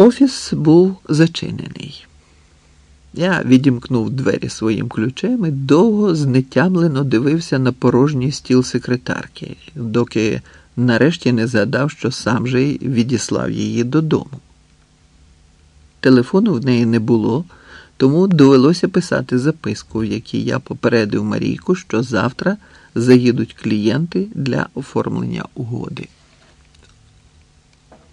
Офіс був зачинений. Я відімкнув двері своїм ключем і довго знетямлено дивився на порожній стіл секретарки, доки нарешті не згадав, що сам же й відіслав її додому. Телефону в неї не було, тому довелося писати записку, в якій я попередив Марійку, що завтра заїдуть клієнти для оформлення угоди.